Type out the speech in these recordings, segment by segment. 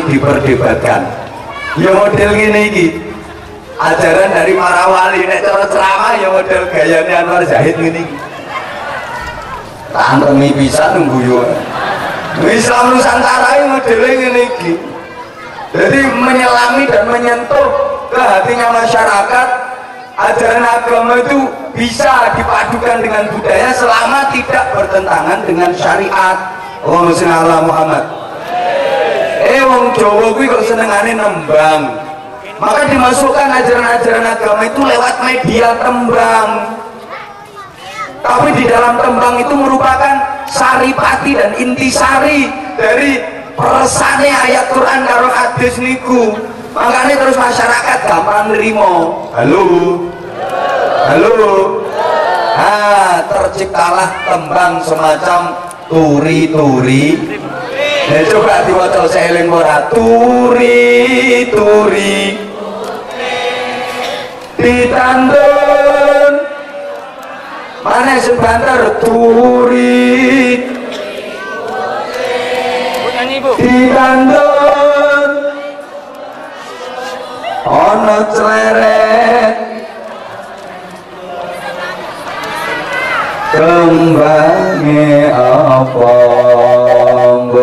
asik diperdebatkan. Ya model gini iki. Ajaran dari para wali nek cara ceramah ya model gayanya Anwar Zahid gini tangkemi bisa nunggu yo. Islam Nusantara ini modelnya gini iki. Jadi menyelami dan menyentuh ke hatinya masyarakat ajaran agama itu bisa dipadukan dengan budaya selama tidak bertentangan dengan syariat. Ala Muhammad wong Jawa kuwi kok senengane nembang. Maka dimasukkan ajaran-ajaran agama itu lewat media tembang. Tapi di dalam tembang itu merupakan saripati dan intisari dari peresane ayat Quran karo hadis niku. Makanya terus masyarakat gampang nerimo halo? Halo? Nah terciptalah tembang semacam turi-turi Ya coba diwaca seeling ora turi turi. Ditandun mana sing banter turi. Ditandun ana cleret kembange apa Oh,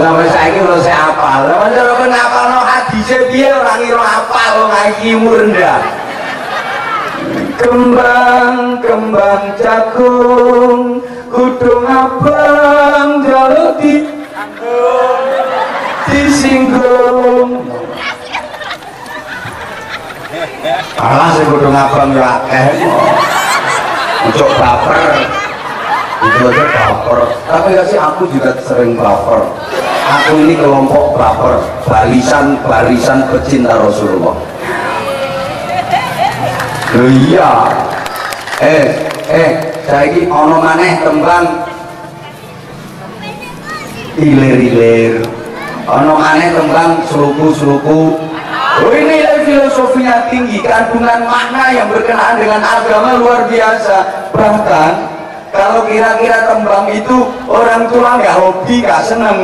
sampai saiki ora saya apal. Lah cara kok ngapalno hadise piye ora ngira apal wong iki rendah. Kembang kembang jagung kudung abang jaluk di disinggung Alah sing kudung abang yo akeh. Ojo baper. Itu aja baper. Tapi kasih aku juga sering baper. Aku ini kelompok baper, barisan barisan pecinta Rasulullah. Iya. Eh, eh, saiki ono maneh tembang ilir-ilir. Ono maneh tembang seruku-seruku Oh filosofinya tinggi, kandungan makna yang berkenaan dengan agama luar biasa. Bahkan kalau kira-kira tembang itu orang tua nggak hobi, nggak seneng.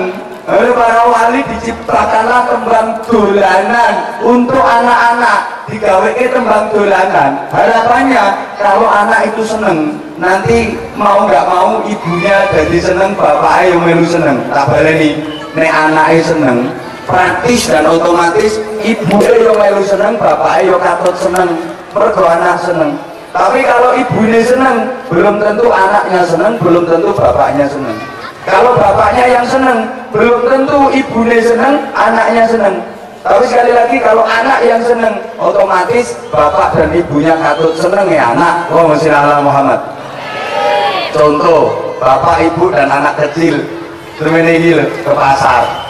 Oleh para wali diciptakanlah tembang dolanan untuk anak-anak digawe tembang dolanan harapannya kalau anak itu seneng nanti mau nggak mau ibunya jadi seneng bapaknya yang melu seneng tak baleni nek anaknya seneng praktis dan otomatis ibu yo melu seneng bapak yo katut seneng mergo anak seneng. Tapi kalau ibunya seneng belum tentu anaknya seneng belum tentu bapaknya seneng. Kalau bapaknya yang seneng belum tentu ibunya seneng anaknya seneng. Tapi sekali lagi kalau anak yang seneng otomatis bapak dan ibunya katut seneng ya anak. Oh Allah Muhammad. Contoh bapak ibu dan anak kecil. Semene ke pasar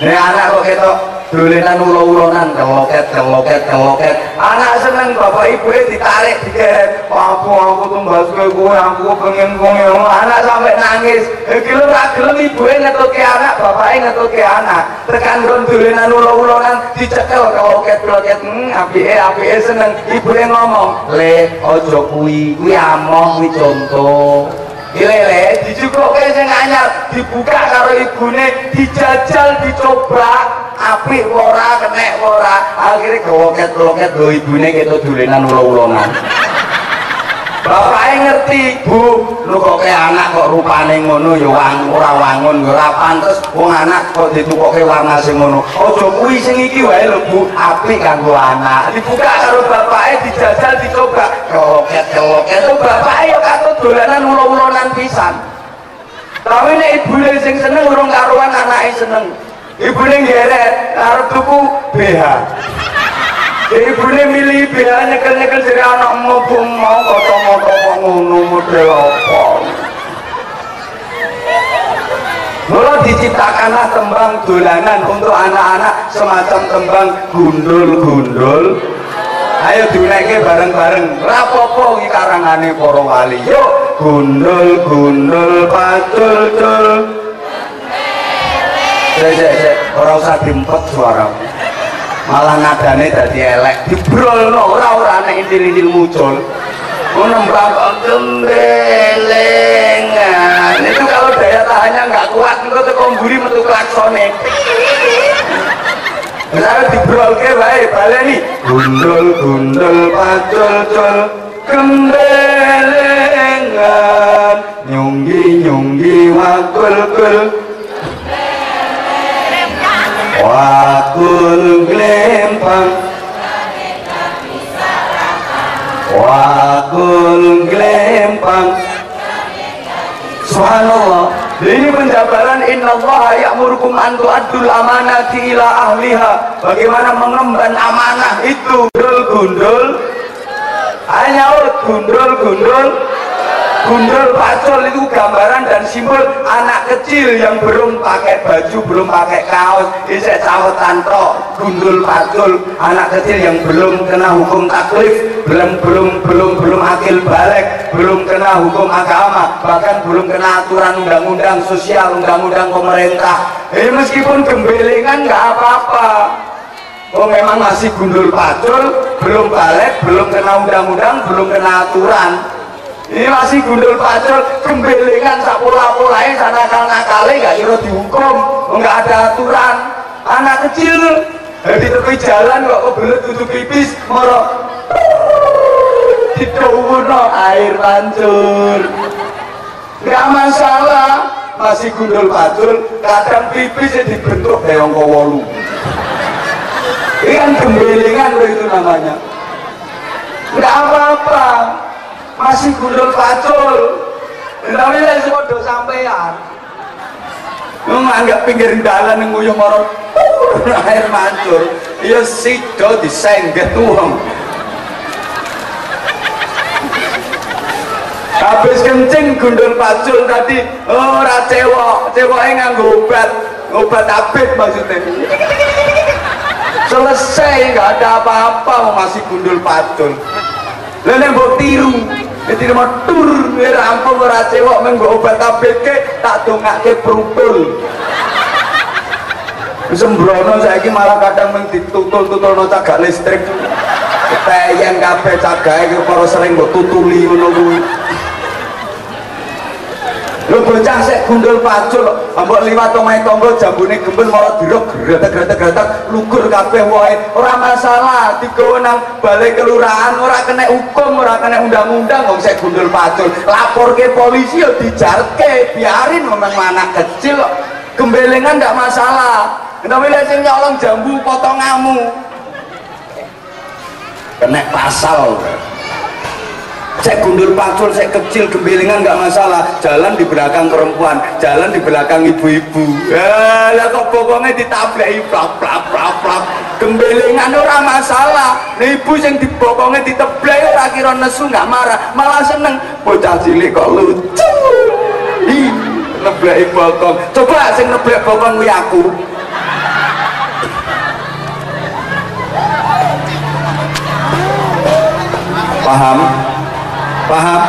ini anak kok ketok dolenan ulo-ulonan keloket keloket keloket anak seneng bapak ibu ditarik digeret aku aku tumbas gue gue aku pengen gue anak sampai nangis. Gelem ra gelem ibu ngetuke anak bapaknya ngetuke anak. Tekan kon dolenan ulo-ulonan dicekel keloket keloket hmm apike apike seneng. Ibu ngomong le ojo kuwi kuwi among kuwi contoh Lele dicukuke sing anyar dibuka karo ibune dijajal dicoba. Apik ora kenek ora. Akhirnya kewoket-kewoket lho ibune keto dolenan ulo-ulonan bapaknya ngerti bu. Lu kok kayak anak kok rupane ngono? Ya wang, ora wangun. Ya ora pantes. Wong anak kok ditukoke warna sing ngono. Aja kuwi sing iki wae lho bu. Apik kanggo anak. Dibuka karo bapaknya dijajal dicoba. Kewoket kewoket itu bapaknya ya katut dolanan ulo-ulonan pisan. Tapi nek ibune sing seneng urung karuan anake seneng. Ibune ngeret arep tuku BH ibune milih BH nyekel-nyekel dari anak mau mau kota-kota ngono model apa? Mula diciptakanlah tembang dolanan untuk anak-anak semacam tembang gundul-gundul. Ayo diunaike bareng-bareng. Rapopo iki karangane para wali. Yuk gundul-gundul pacul-cul Sik sik sik ora usah diempet suara malah ngadane dadi elek. Dibrolno ora ora nek intil-intil muncul. Ngono mrambok gembelengan. Itu kalau daya tahannya nggak kuat engko teko mburi metu klaksone. Lalu dibrolke wae baleni gundul gundul pacul cul. Gembelengan. Nyunggi nyunggi wakul kul wakul glempang wakul glempang Subhanallah. Ini penjabaran innallaha ya'murukum an tu'addul amanati ila ahliha. Bagaimana mengemban amanah itu? Gundul-gundul hanya gundul-gundul gundul pacul itu gambaran dan simbol anak kecil yang belum pakai baju belum pakai kaos. Isek cawetan tok gundul pacul. Anak kecil yang belum kena hukum taklif belum belum belum belum akil balik belum kena hukum agama bahkan belum kena aturan undang-undang sosial undang-undang pemerintah. Eh meskipun gembelengan nggak apa-apa. Oh memang masih gundul pacul, belum balik, belum kena undang-undang, belum kena aturan ini masih gundul pacul gembelengan sak pola-polanya sana nakal-nakale gak kira dihukum nggak ada aturan. Anak kecil di tepi jalan kok kebelet tutup pipis moro didowuno air mancur nggak masalah masih gundul pacul kadang pipis dibentuk beong kowolu. Ini kan gembelengan itu namanya. Nggak apa-apa masih gundul pacul tapi lah sepodo sampean. Nganggap pinggir jalan yang nguyuh marot air mancur. Ya sido disengget uang habis kencing gundul pacul tadi oh ora cewek. Ceweknya nganggo obat. Obat abit maksudnya. Selesai nggak ada apa-apa masih gundul pacul lalu yang tiru jadi nama tur rampung ora cewek menggo obat ABG tak dongake perupul sembrono saiki malah kadang meng ditutul-tutulno cagak listrik. Ketayang kabeh cagake para sering mbok tutuli ngono kuwi Lho bocah sik gundul pacul, mbok liwat omahe tangga jambune gembel malah dirok gretek-gretek-gretek lugur kabeh wae. Ora masalah, digawa nang balai kelurahan ora kena hukum, ora kena undang-undang wong sik gundul pacul. Laporke polisi ya dijarke, biarin memang anak kecil gembelengan ndak masalah. Tapi lek sing nyolong jambu potonganmu kena pasal saya gundul pacul, saya kecil, gembelingan nggak masalah. Jalan di belakang perempuan, jalan di belakang ibu-ibu. Ya lah kok pokoknya ditablai plak plak plak plak gembelingan ora masalah. Ibu yang dibokongnya diteblai ora kira nesu nggak marah. Malah seneng bocah cilik kok lucu. Ih neblai bokong. Coba sing neblai bokong aku. Paham? Paham?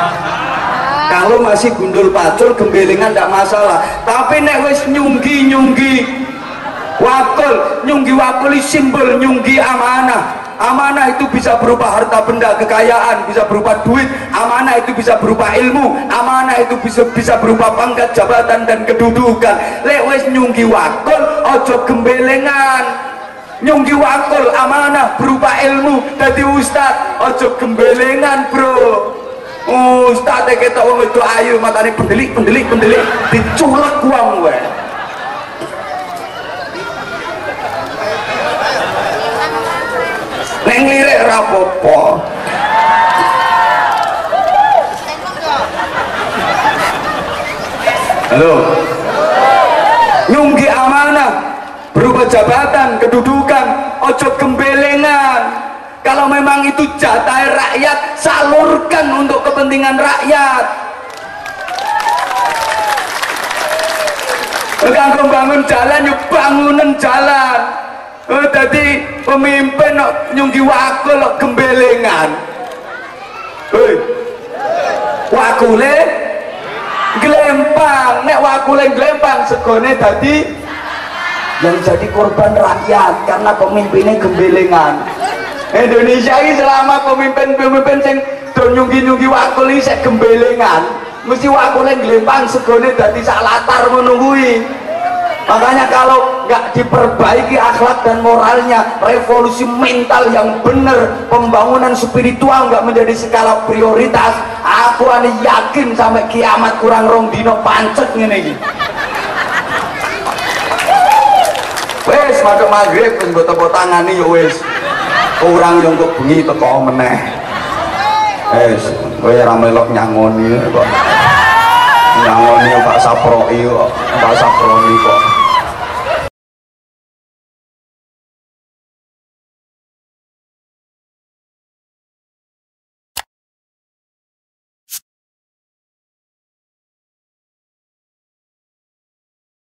Kalau masih gundul pacul gembelingan tidak masalah. Tapi nek wis nyunggi nyunggi wakul nyunggi wakul simbol nyunggi amanah. Amanah itu bisa berupa harta benda kekayaan bisa berupa duit. Amanah itu bisa berupa ilmu. Amanah itu bisa bisa berupa pangkat jabatan dan kedudukan. Lek wis nyunggi wakul ojo gembelengan. Nyunggi wakul amanah berupa ilmu. Jadi ustad ojo gembelengan bro Ustaz kita wong itu ayu matane pendelik pendelik pendelik diculek uang wae. Neng lirik rapopo. Halo. Nyunggi amanah berupa jabatan, kedudukan, ojo gembelengan kalau memang itu jatah rakyat salurkan kepentingan rakyat. Kanggo bangun jalan yuk bangunan jalan. Oh, jadi pemimpin no, nyunggi wakul no, gembelengan. Hei wakule gelempang nek wakule gelempang segone tadi yang jadi korban rakyat karena pemimpinnya gembelengan. Indonesia ini selama pemimpin-pemimpin sing do nyunggi-nyunggi wakul ini saya gembelengan. Mesti wakul yang gelempang segone dadi sak latar menunggui makanya kalau nggak diperbaiki akhlak dan moralnya revolusi mental yang benar pembangunan spiritual nggak menjadi skala prioritas aku ane yakin sampai kiamat kurang rong dino pancet ngene iki. Wes maduk maghrib wis tangani ya wis kurang yang kok bengi meneh wes kowe ora melok nyangoni kok. Nyangoni Pak Saproi kok. Pak Saproni kok